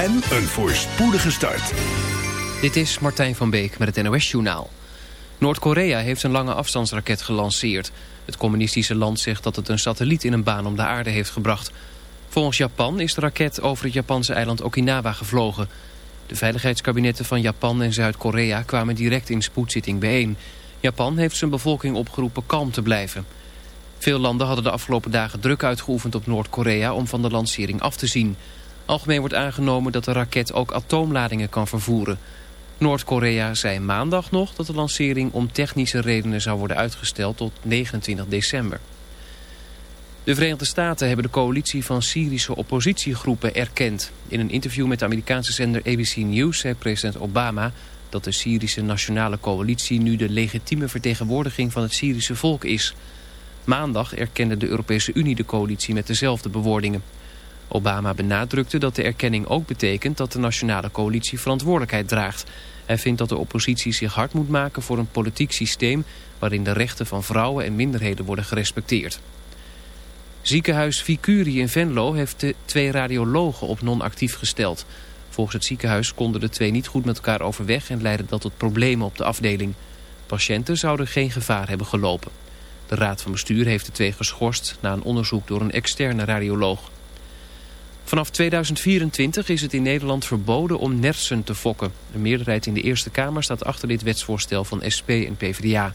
en een voorspoedige start. Dit is Martijn van Beek met het NOS-journaal. Noord-Korea heeft een lange afstandsraket gelanceerd. Het communistische land zegt dat het een satelliet in een baan om de aarde heeft gebracht. Volgens Japan is de raket over het Japanse eiland Okinawa gevlogen. De veiligheidskabinetten van Japan en Zuid-Korea kwamen direct in spoedzitting bijeen. Japan heeft zijn bevolking opgeroepen kalm te blijven. Veel landen hadden de afgelopen dagen druk uitgeoefend op Noord-Korea om van de lancering af te zien. Algemeen wordt aangenomen dat de raket ook atoomladingen kan vervoeren. Noord-Korea zei maandag nog dat de lancering om technische redenen zou worden uitgesteld tot 29 december. De Verenigde Staten hebben de coalitie van Syrische oppositiegroepen erkend. In een interview met de Amerikaanse zender ABC News zei president Obama dat de Syrische Nationale Coalitie nu de legitieme vertegenwoordiging van het Syrische volk is. Maandag erkende de Europese Unie de coalitie met dezelfde bewoordingen. Obama benadrukte dat de erkenning ook betekent dat de Nationale Coalitie verantwoordelijkheid draagt. Hij vindt dat de oppositie zich hard moet maken voor een politiek systeem waarin de rechten van vrouwen en minderheden worden gerespecteerd. Ziekenhuis Vicuri in Venlo heeft de twee radiologen op non-actief gesteld. Volgens het ziekenhuis konden de twee niet goed met elkaar overweg en leidde dat tot problemen op de afdeling. Patiënten zouden geen gevaar hebben gelopen. De raad van bestuur heeft de twee geschorst na een onderzoek door een externe radioloog. Vanaf 2024 is het in Nederland verboden om nersen te fokken. Een meerderheid in de Eerste Kamer staat achter dit wetsvoorstel van SP en PvdA.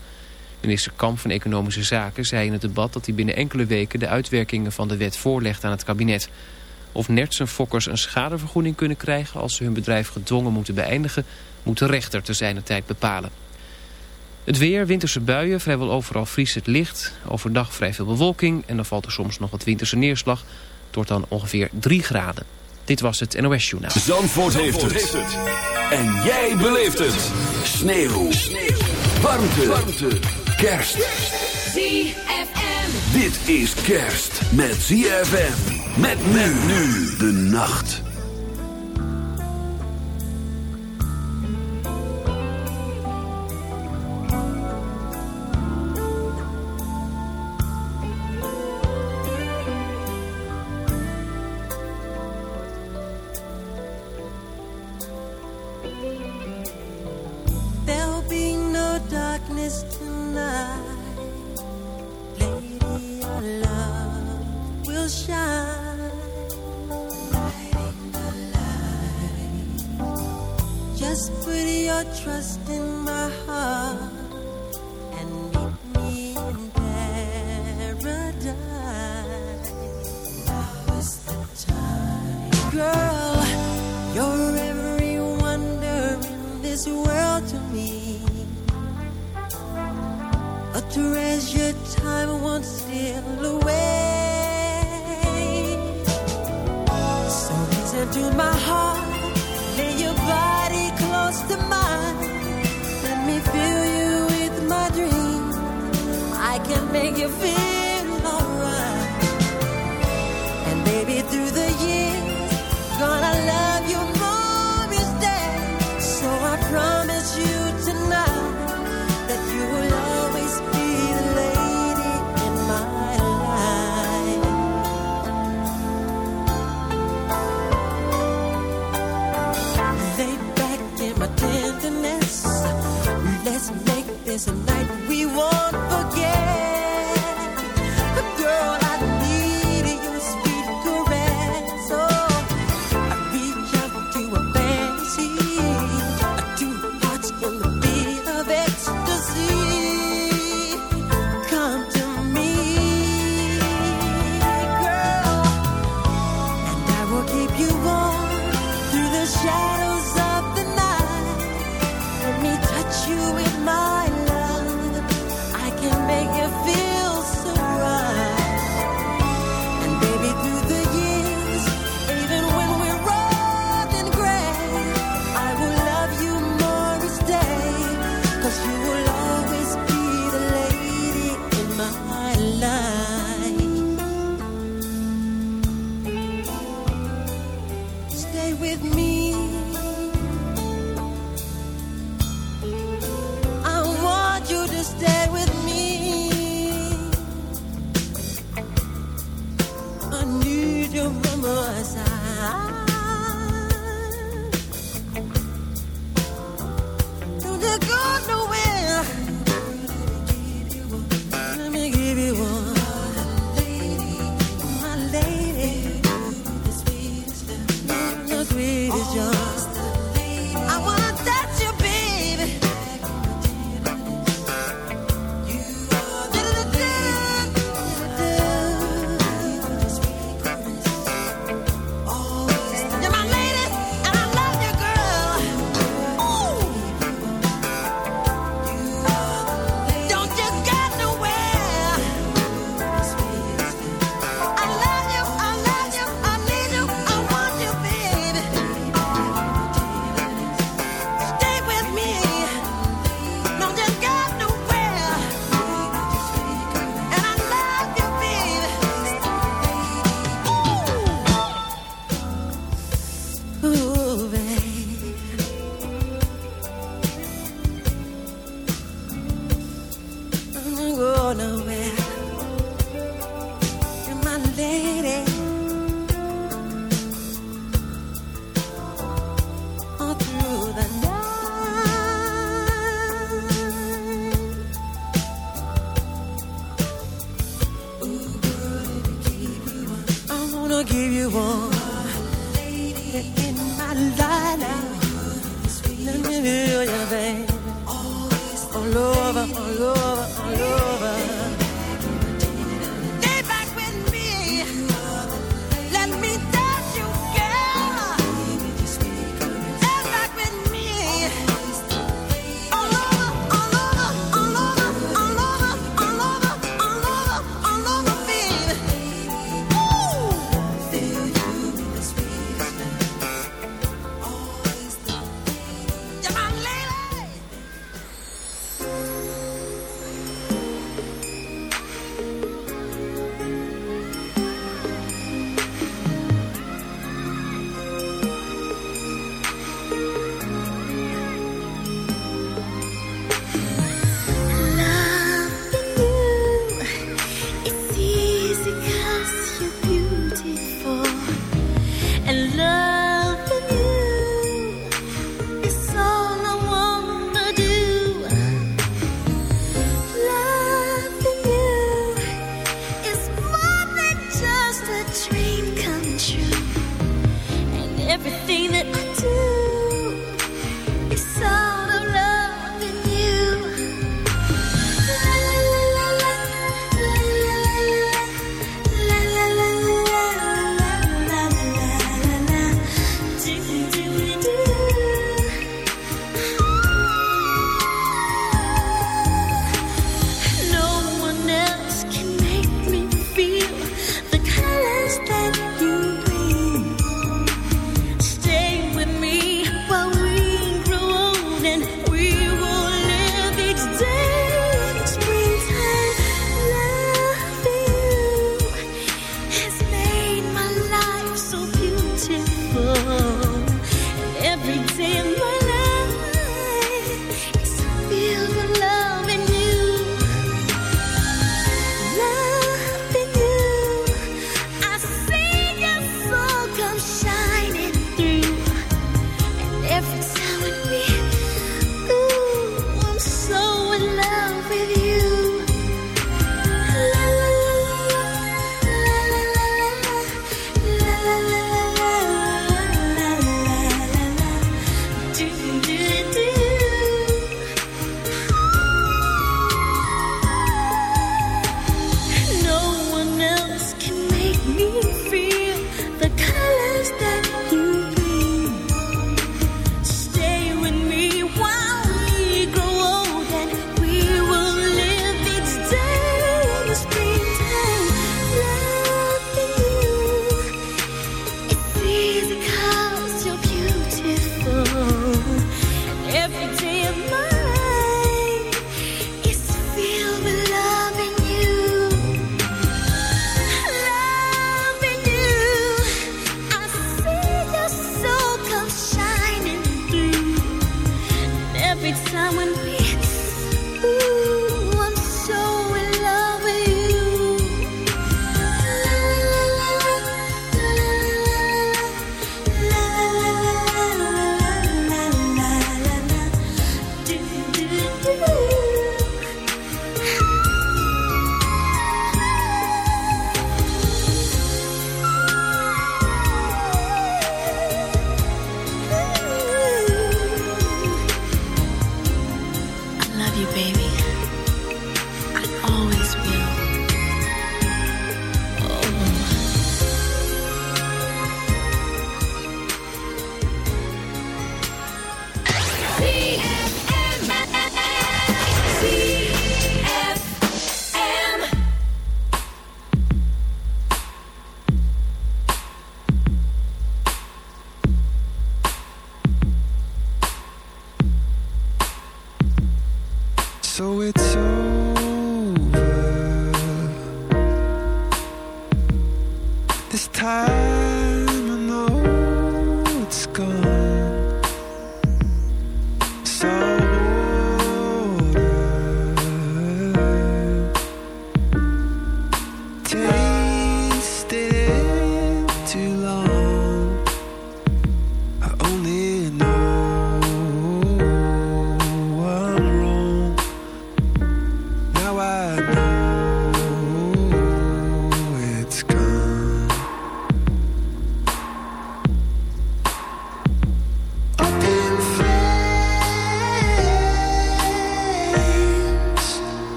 Minister Kamp van Economische Zaken zei in het debat dat hij binnen enkele weken de uitwerkingen van de wet voorlegt aan het kabinet. Of nertsenfokkers een schadevergoeding kunnen krijgen als ze hun bedrijf gedwongen moeten beëindigen, moet de rechter te zijner tijd bepalen. Het weer, winterse buien, vrijwel overal vriest het licht. Overdag vrij veel bewolking en dan valt er soms nog wat winterse neerslag. Het wordt dan ongeveer 3 graden. Dit was het NOS Journaal. Zandvoort, Zandvoort heeft, het. En jij beleeft het. Sneeuw. Sneeuw. Warmte. Warmte. Kerst. ZFM. Dit is kerst met ZFM. Met men nu de nacht. This a night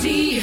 zie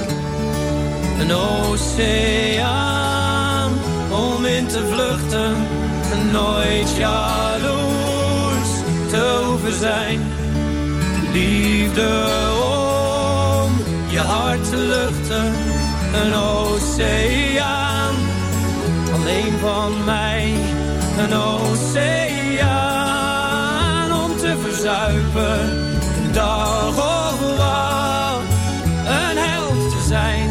Een oceaan om in te vluchten. Nooit jaloers te hoeven zijn. Liefde om je hart te luchten. Een oceaan alleen van mij. Een oceaan om te verzuipen. Dag of wat, een held te zijn.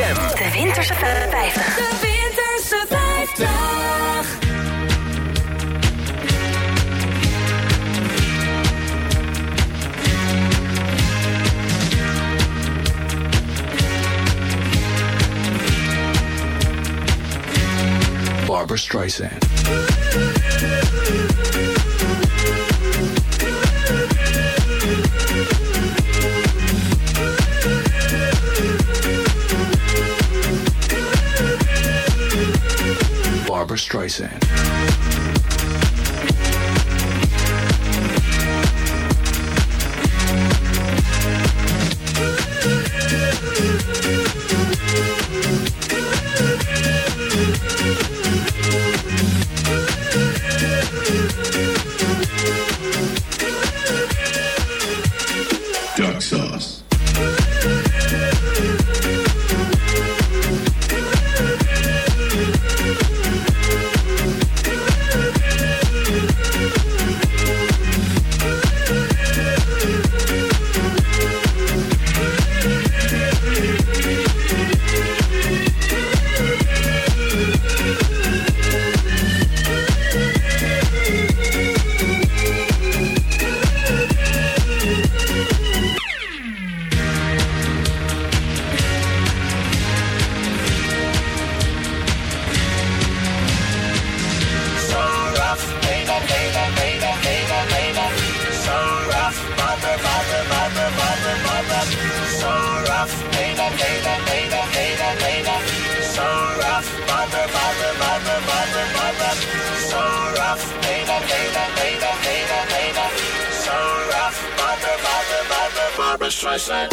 De Winterse 50. De Winterse 50. Barbara Streisand. Barbra Streisand. Barbra Streisand. Barbra Streisand.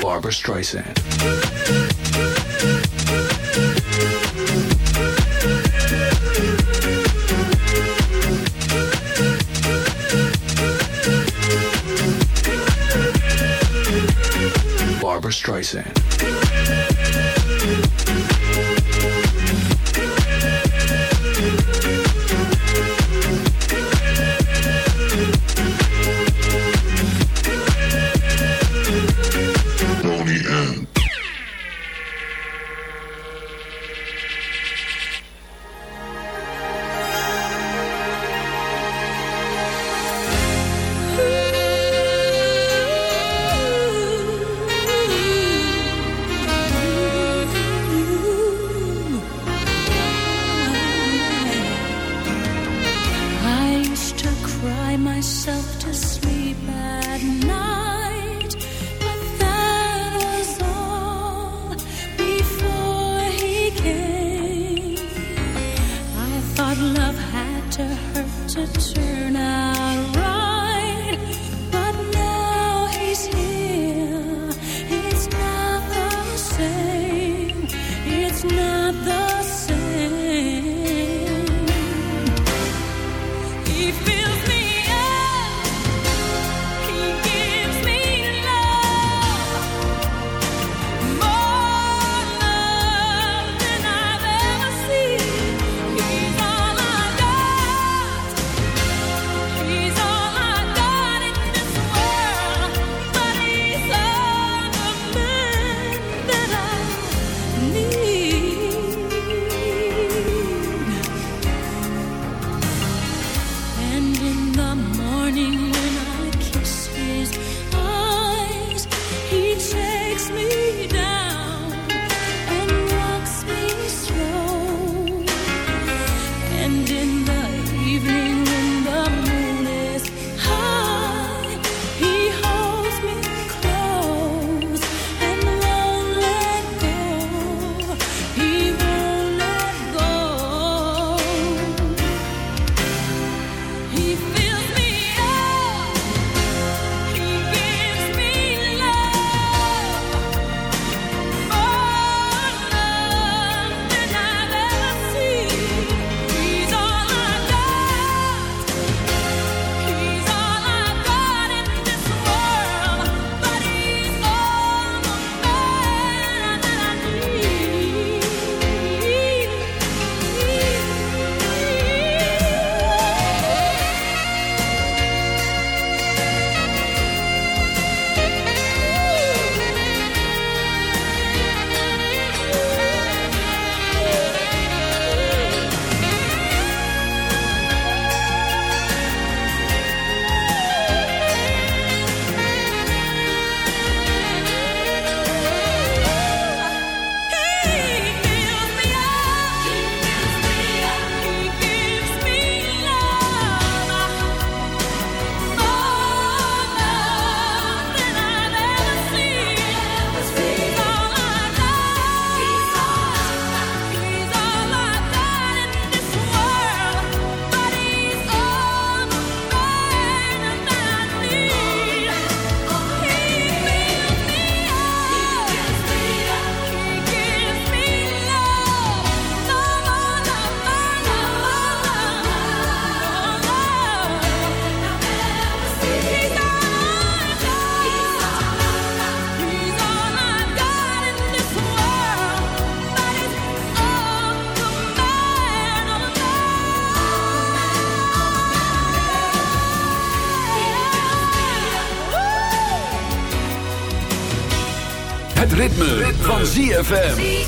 Barbra Streisand. Boney ZFM.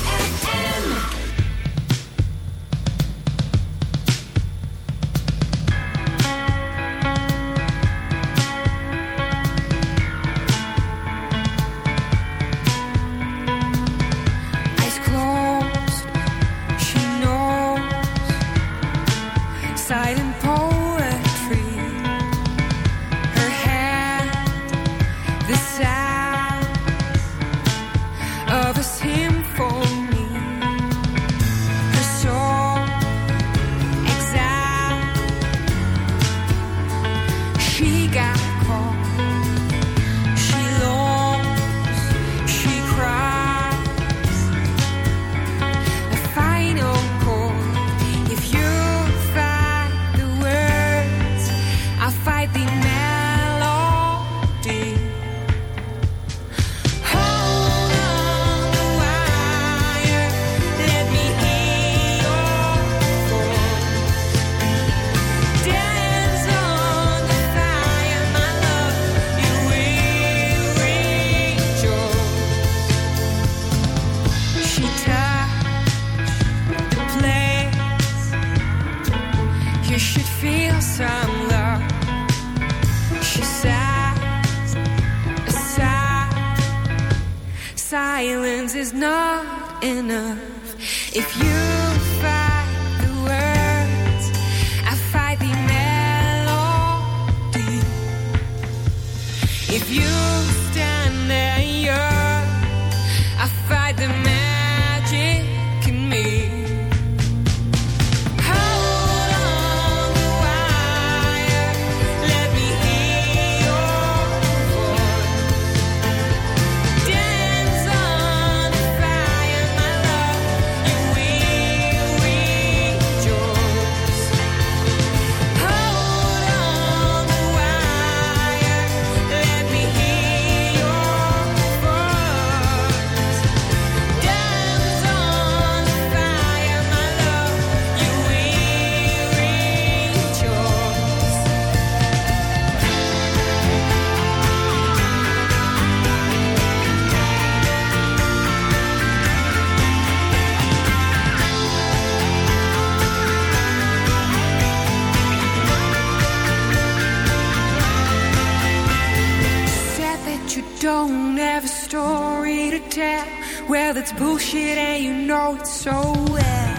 story to tell. Well, it's bullshit and you know it so well.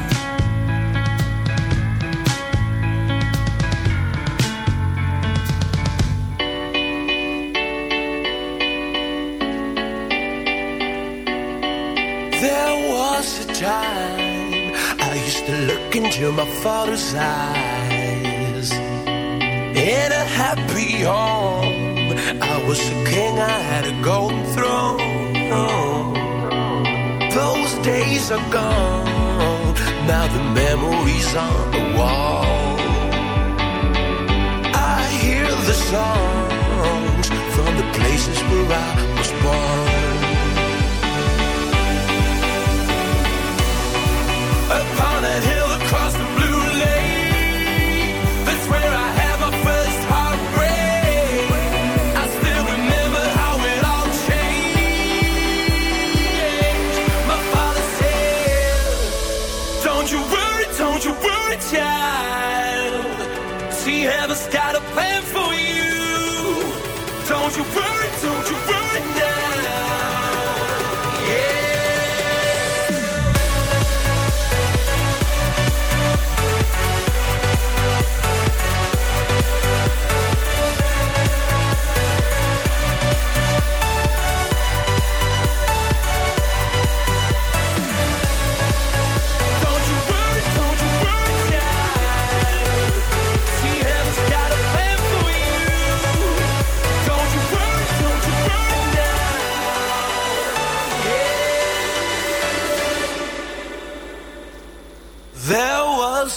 There was a time I used to look into my father's eyes in a happy home. I was a king, I had a golden throne. Those days are gone. Now the memories on the wall. I hear the songs from the places where I was born.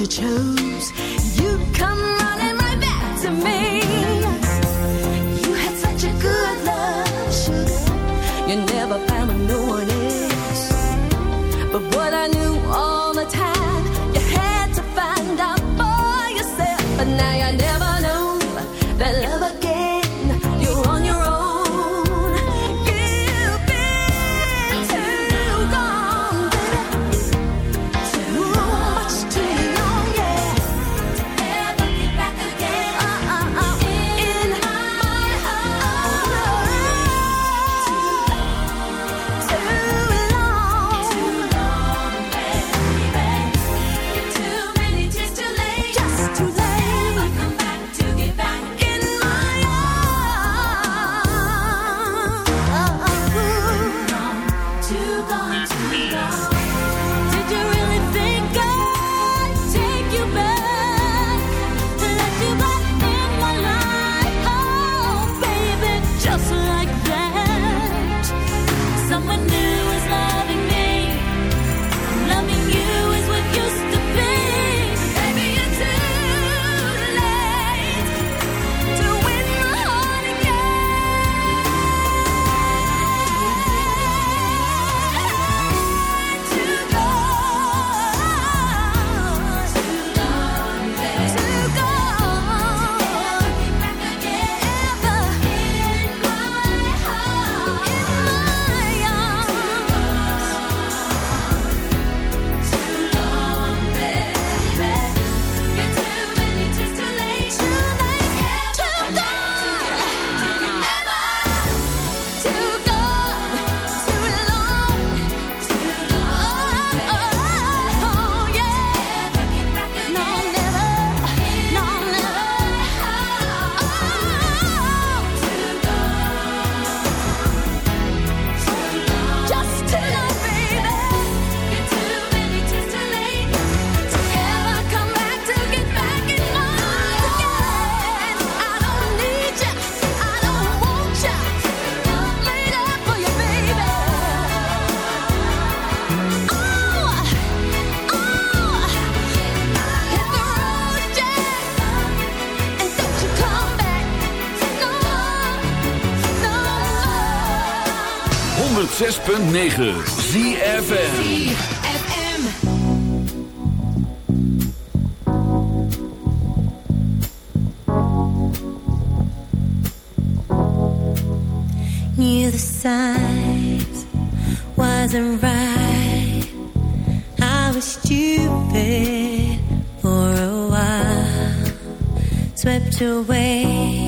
you chose. 106.9 ZFM Knew the size wasn't right. I was stupid for a while, swept away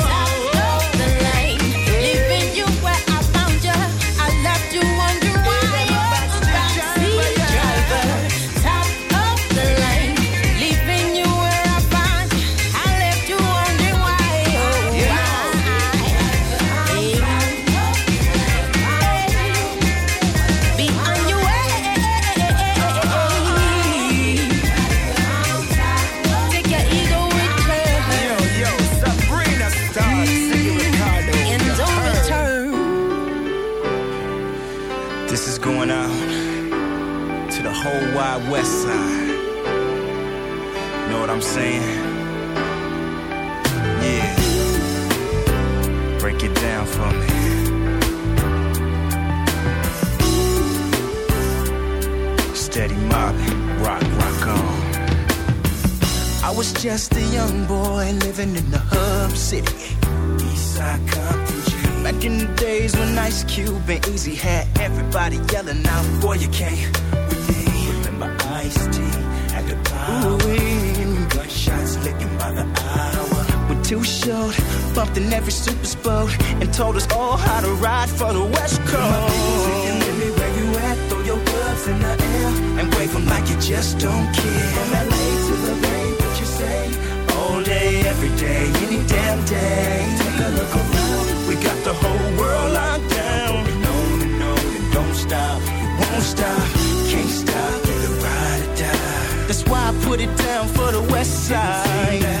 saying? Yeah. Break it down for me. Steady mobbing, rock, rock on. I was just a young boy living in the hub city. Eastside Compton Back in the days when Ice Cube and Eazy had everybody yelling out, Boy, you can't. Remember Ice T at the power. Too short, bumped in every super boat, and told us all how to ride for the West Coast. where you at, throw your gloves in the air, and wave 'em like you just don't care. From LA to the Bay, what you say? All day, every day, any damn day. Take a look around, we got the whole world locked down. And on and on don't stop, you won't stop, can't stop, you the ride or die. That's why I put it down for the West Side.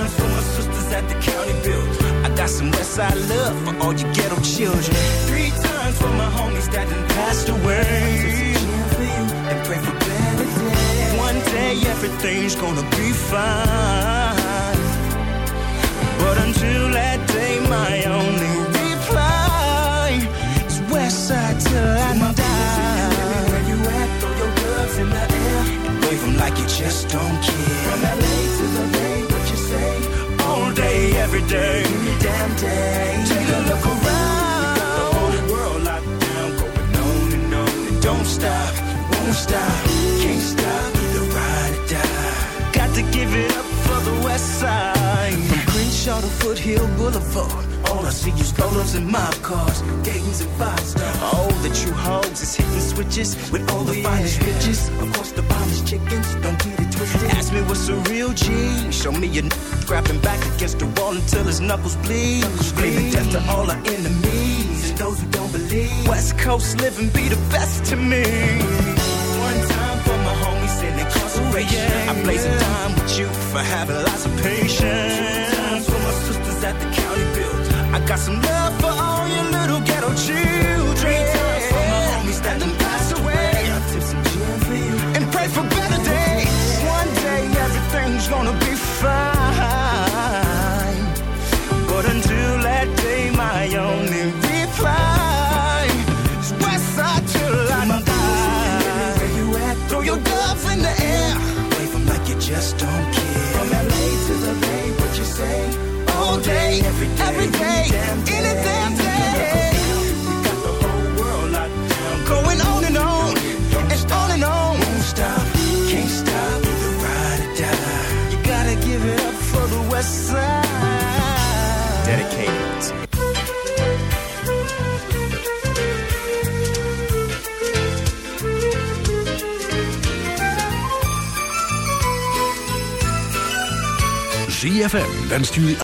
Two times for my sisters at the county build. I got some Westside love for all you ghetto children. Three times for my homies that done passed away. And pray for better days. One day everything's gonna be fine. But until that day, my only reply is Westside till I die. Where you at? Throw your gloves in the air and wave like you just don't care. Every day, any damn day. Take a look around. The whole world locked down, going on and on and don't stop, won't stop, can't stop, either ride or die. Got to give it up for the West Side. From Crenshaw to Foothill Boulevard. All I see is strollers and mob cars, Dayton's and five stars. Oh, the true hoes is hitting switches with all the finest bitches. Of course, the finest chickens, don't get it twisted. Ask me what's a real G. Show me a n- grabbing back against the wall until his knuckles bleed. Screaming death to all our enemies and those who don't believe. West Coast living be the best to me. One time for my homies in incarceration. Oh, I blaze a dime with you for having lots of patience. Two times for my sisters at the county build. I got some love All day, every day, every day, any damn day. We got the whole world locked down, going on and on, and on and on. Won't stop, can't stop, either ride or die. You gotta give it up for the West Side. Dedicated. ZFM wenst jullie